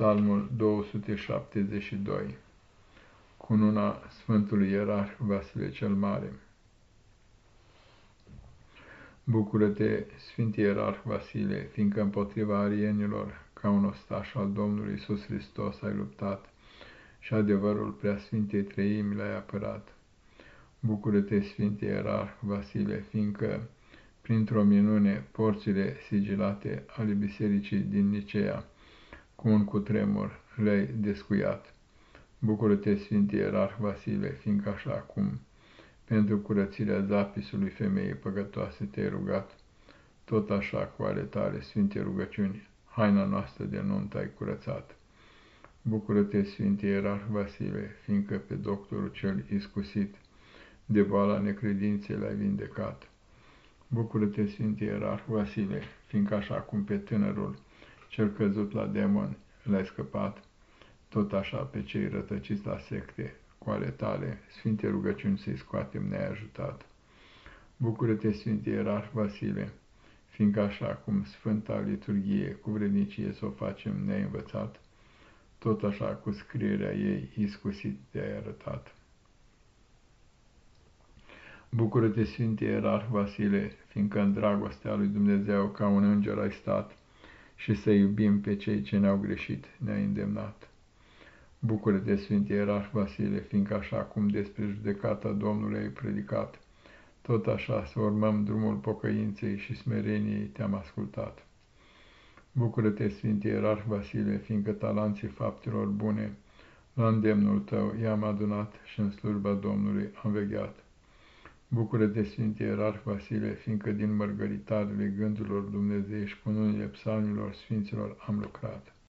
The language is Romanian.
Psalmul 272 Cununa Sfântului Ierarh Vasile cel Mare Bucură-te, Sfânt Ierarh Vasile, fiindcă împotriva arienilor, ca un ostaș al Domnului Iisus Hristos ai luptat și adevărul Preasfintei Treimi l-ai apărat. Bucură-te, Sfânt Ierarh Vasile, fiindcă, printr-o minune, porțile sigilate ale bisericii din Nicea, cu un cutremur le-ai descuiat. Bucură-te, Sfinte Ierarh Vasile, fiindcă așa cum pentru curățirea zapisului femeii păgătoase te-ai rugat, tot așa cu ale tale, Sfinte rugăciuni, haina noastră de nuntă ai curățat. Bucură-te, Sfinte Ierarh Vasile, fiindcă pe doctorul cel iscusit de boala necredinței l-ai vindecat. Bucură-te, Sfinte Ierarh Vasile, fiindcă așa cum pe tânărul cel căzut la demon l-ai scăpat, tot așa pe cei rătăciți la secte, cu ale tale, Sfinte rugăciuni să-i scoatem ne-ai ajutat. Bucură-te, Sfinte Ierarh Vasile, fiindcă așa cum Sfânta Liturghie cu vrednicie să o facem ne-ai învățat, tot așa cu scrierea ei iscusit te-ai arătat. Bucură-te, Sfinte Ierarh Vasile, fiindcă în dragostea lui Dumnezeu ca un înger ai stat, și să iubim pe cei ce ne-au greșit, ne-a îndemnat. Bucură-te, Sfinte Ierarh Vasile, fiindcă așa cum despre judecata Domnului ai predicat, tot așa să urmăm drumul pocăinței și smereniei te-am ascultat. Bucură-te, Sfinte Ierarh Vasile, fiindcă talanții faptelor bune, la îndemnul tău i-am adunat și în slujba Domnului am vegheat. Bucură-te, Sfinte Ierarh Vasile, fiindcă din mărgăritarele gândurilor dumnezeiești cu unele psalmilor sfinților am lucrat.